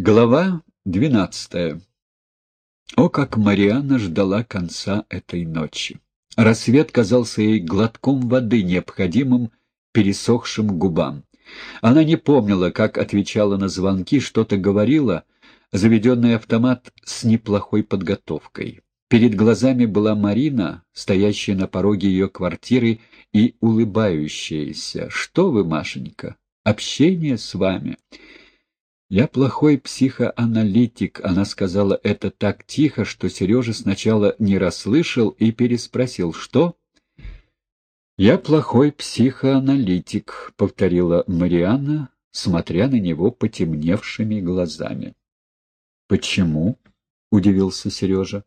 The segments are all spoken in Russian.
Глава двенадцатая. О, как Марианна ждала конца этой ночи! Рассвет казался ей глотком воды, необходимым пересохшим губам. Она не помнила, как отвечала на звонки, что-то говорила, заведенный автомат с неплохой подготовкой. Перед глазами была Марина, стоящая на пороге ее квартиры и улыбающаяся. «Что вы, Машенька? Общение с вами?» «Я плохой психоаналитик», — она сказала это так тихо, что Сережа сначала не расслышал и переспросил «Что?» «Я плохой психоаналитик», — повторила Марианна, смотря на него потемневшими глазами. «Почему?» — удивился Сережа.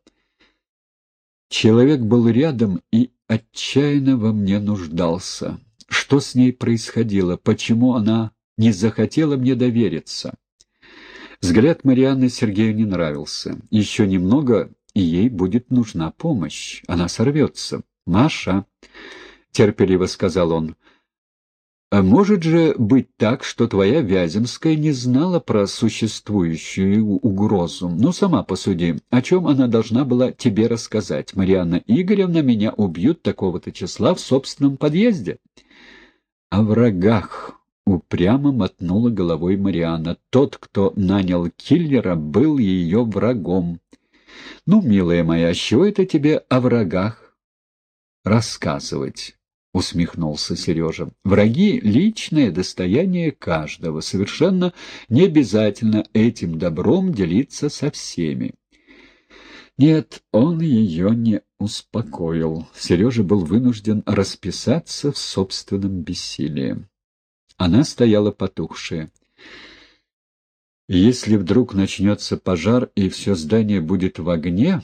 Человек был рядом и отчаянно во мне нуждался. Что с ней происходило? Почему она не захотела мне довериться? Взгляд Марианны Сергею не нравился. Еще немного, и ей будет нужна помощь. Она сорвется. «Маша», — терпеливо сказал он, — «а может же быть так, что твоя Вяземская не знала про существующую угрозу? Ну, сама посуди, о чем она должна была тебе рассказать? Марианна Игоревна, меня убьют такого-то числа в собственном подъезде». «О врагах», Упрямо мотнула головой Мариана. Тот, кто нанял киллера, был ее врагом. «Ну, милая моя, с чего это тебе о врагах рассказывать?» — усмехнулся Сережа. «Враги — личное достояние каждого. Совершенно не обязательно этим добром делиться со всеми». Нет, он ее не успокоил. Сережа был вынужден расписаться в собственном бессилии. Она стояла потухшая. «Если вдруг начнется пожар и все здание будет в огне...»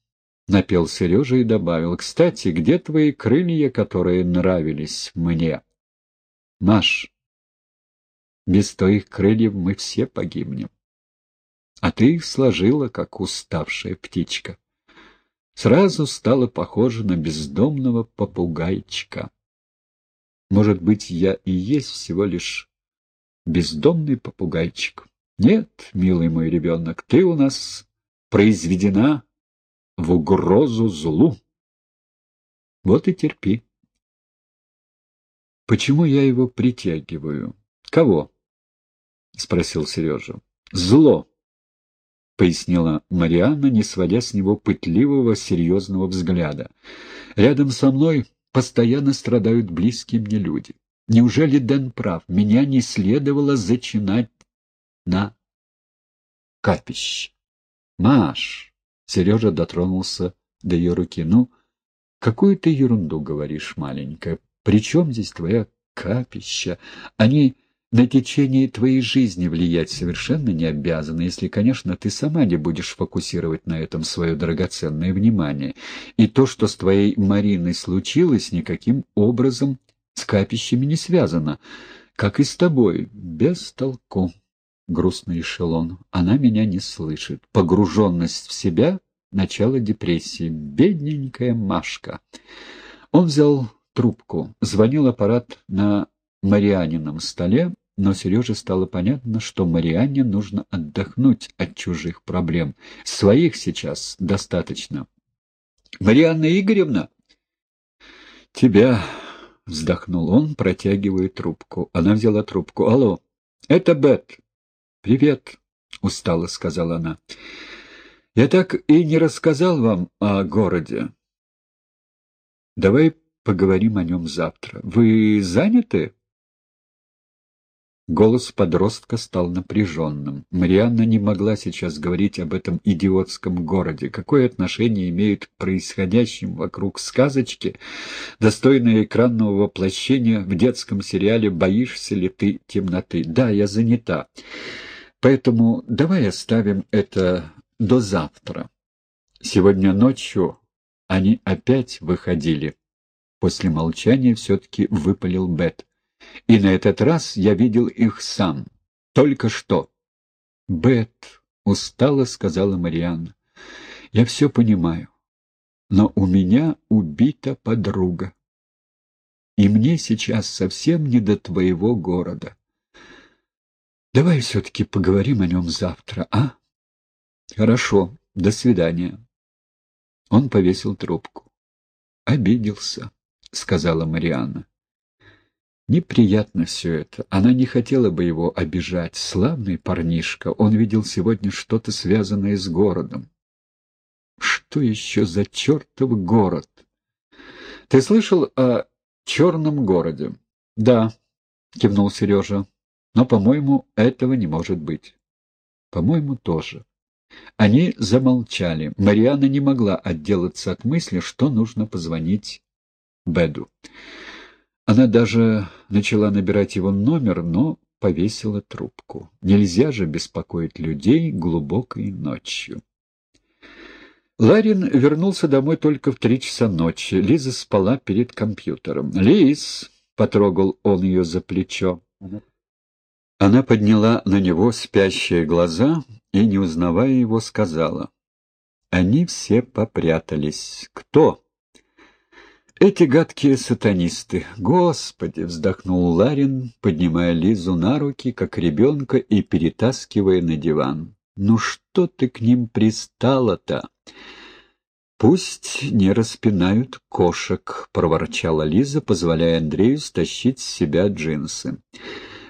— напел Сережа и добавил. «Кстати, где твои крылья, которые нравились мне?» «Маш, без твоих крыльев мы все погибнем. А ты их сложила, как уставшая птичка. Сразу стала похожа на бездомного попугайчика». Может быть, я и есть всего лишь бездомный попугайчик. Нет, милый мой ребенок, ты у нас произведена в угрозу злу. Вот и терпи. Почему я его притягиваю? Кого? — спросил Сережа. — Зло, — пояснила Марианна, не сводя с него пытливого, серьезного взгляда. — Рядом со мной постоянно страдают близкие мне люди. Неужели Дэн прав? Меня не следовало зачинать на капище. Маш! Сережа дотронулся до ее руки. Ну, какую ты ерунду говоришь, маленькая? При чем здесь твоя капища? Они на течение твоей жизни влиять совершенно не обязаны, если, конечно, ты сама не будешь фокусировать на этом свое драгоценное внимание. И то, что с твоей Мариной случилось, никаким образом с капищами не связано, как и с тобой, без толку. Грустный эшелон. Она меня не слышит. Погруженность в себя — начало депрессии. Бедненькая Машка. Он взял трубку. Звонил аппарат на Марианином столе, но Сереже стало понятно, что Марианне нужно отдохнуть от чужих проблем. Своих сейчас достаточно. «Марианна Игоревна?» «Тебя...» — вздохнул он, протягивая трубку. Она взяла трубку. «Алло, это Бет». «Привет», — устало сказала она. «Я так и не рассказал вам о городе. Давай поговорим о нем завтра. Вы заняты?» Голос подростка стал напряженным. Марианна не могла сейчас говорить об этом идиотском городе. Какое отношение имеют к происходящим вокруг сказочки, достойные экранного воплощения в детском сериале «Боишься ли ты темноты?» Да, я занята. Поэтому давай оставим это до завтра. Сегодня ночью они опять выходили. После молчания все-таки выпалил Бет. И на этот раз я видел их сам. Только что. «Бет», — устало сказала Марианна, — «я все понимаю, но у меня убита подруга. И мне сейчас совсем не до твоего города. Давай все-таки поговорим о нем завтра, а? Хорошо, до свидания. Он повесил трубку. Обиделся, сказала Марианна. Неприятно все это. Она не хотела бы его обижать. Славный парнишка. Он видел сегодня что-то связанное с городом. Что еще за чертов город? Ты слышал о черном городе? Да, кивнул Сережа. Но, по-моему, этого не может быть. По-моему, тоже. Они замолчали. Мариана не могла отделаться от мысли, что нужно позвонить Беду. Она даже начала набирать его номер, но повесила трубку. Нельзя же беспокоить людей глубокой ночью. Ларин вернулся домой только в три часа ночи. Лиза спала перед компьютером. «Лиз!» — потрогал он ее за плечо. Она подняла на него спящие глаза и, не узнавая его, сказала. «Они все попрятались. Кто?» Эти гадкие сатанисты! Господи! — вздохнул Ларин, поднимая Лизу на руки, как ребенка, и перетаскивая на диван. Ну что ты к ним пристала-то? Пусть не распинают кошек, — проворчала Лиза, позволяя Андрею стащить с себя джинсы.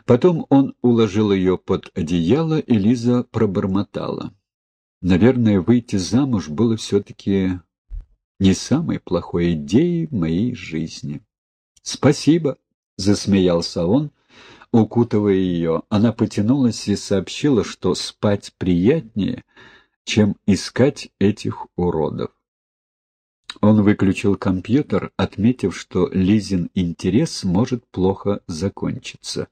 Потом он уложил ее под одеяло, и Лиза пробормотала. Наверное, выйти замуж было все-таки не самой плохой идеей в моей жизни. «Спасибо», — засмеялся он, укутывая ее. Она потянулась и сообщила, что спать приятнее, чем искать этих уродов. Он выключил компьютер, отметив, что Лизин интерес может плохо закончиться.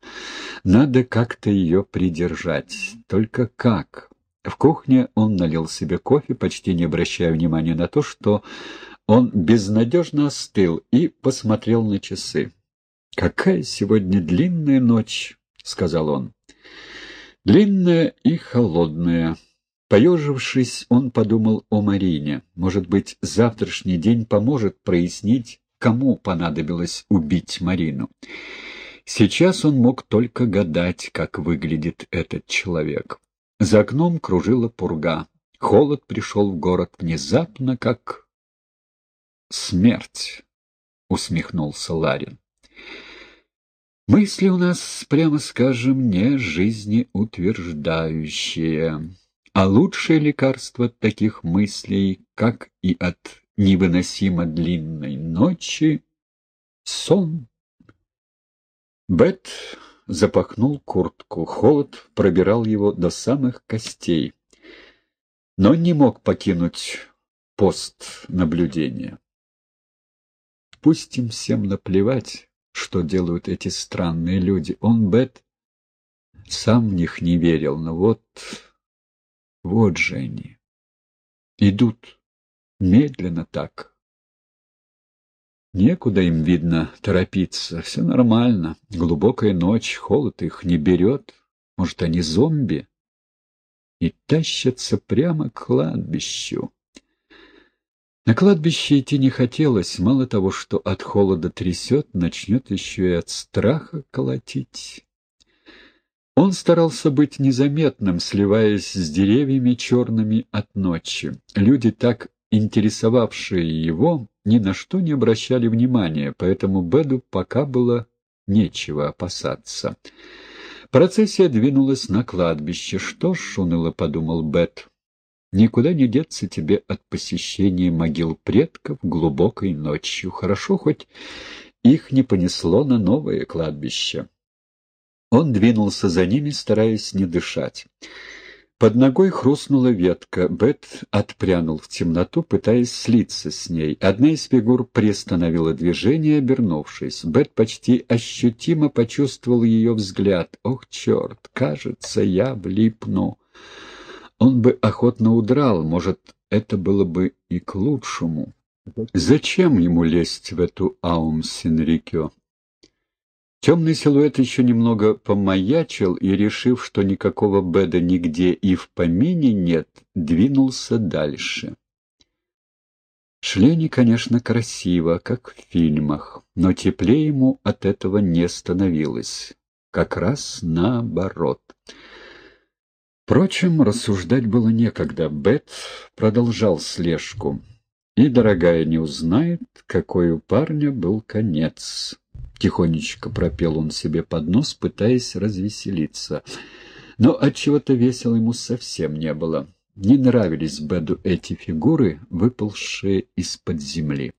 Надо как-то ее придержать. Только как? В кухне он налил себе кофе, почти не обращая внимания на то, что он безнадежно остыл и посмотрел на часы. «Какая сегодня длинная ночь!» — сказал он. «Длинная и холодная». Поежившись, он подумал о Марине. Может быть, завтрашний день поможет прояснить, кому понадобилось убить Марину. Сейчас он мог только гадать, как выглядит этот человек. За окном кружила пурга. Холод пришел в город внезапно, как смерть, — усмехнулся Ларин. Мысли у нас, прямо скажем, не жизнеутверждающие, а лучшее лекарство от таких мыслей, как и от невыносимо длинной ночи — сон. Бет запахнул куртку. Холод пробирал его до самых костей, но не мог покинуть пост наблюдения. Пусть им всем наплевать, что делают эти странные люди. Он, Бет, сам в них не верил, но вот... Вот же они. Идут медленно так, Некуда им, видно, торопиться. Все нормально. Глубокая ночь, холод их не берет. Может, они зомби? И тащатся прямо к кладбищу. На кладбище идти не хотелось. Мало того, что от холода трясет, начнет еще и от страха колотить. Он старался быть незаметным, сливаясь с деревьями черными от ночи. Люди, так интересовавшие его, ни на что не обращали внимания, поэтому Беду пока было нечего опасаться. Процессия двинулась на кладбище. Что ж, уныло подумал Бет, никуда не деться тебе от посещения могил предков глубокой ночью. Хорошо, хоть их не понесло на новое кладбище. Он двинулся за ними, стараясь не дышать. Под ногой хрустнула ветка. Бет отпрянул в темноту, пытаясь слиться с ней. Одна из фигур приостановила движение, обернувшись. Бет почти ощутимо почувствовал ее взгляд. «Ох, черт! Кажется, я влипну!» Он бы охотно удрал, может, это было бы и к лучшему. Зачем ему лезть в эту Аум-Синрикё? Темный силуэт еще немного помаячил и, решив, что никакого Беда нигде и в помине нет, двинулся дальше. Шли они, конечно, красиво, как в фильмах, но теплее ему от этого не становилось. как раз наоборот. Впрочем, рассуждать было некогда. Бет продолжал слежку. И, дорогая, не узнает, какой у парня был конец. Тихонечко пропел он себе под нос, пытаясь развеселиться. Но отчего-то весело ему совсем не было. Не нравились Беду эти фигуры, выползшие из-под земли.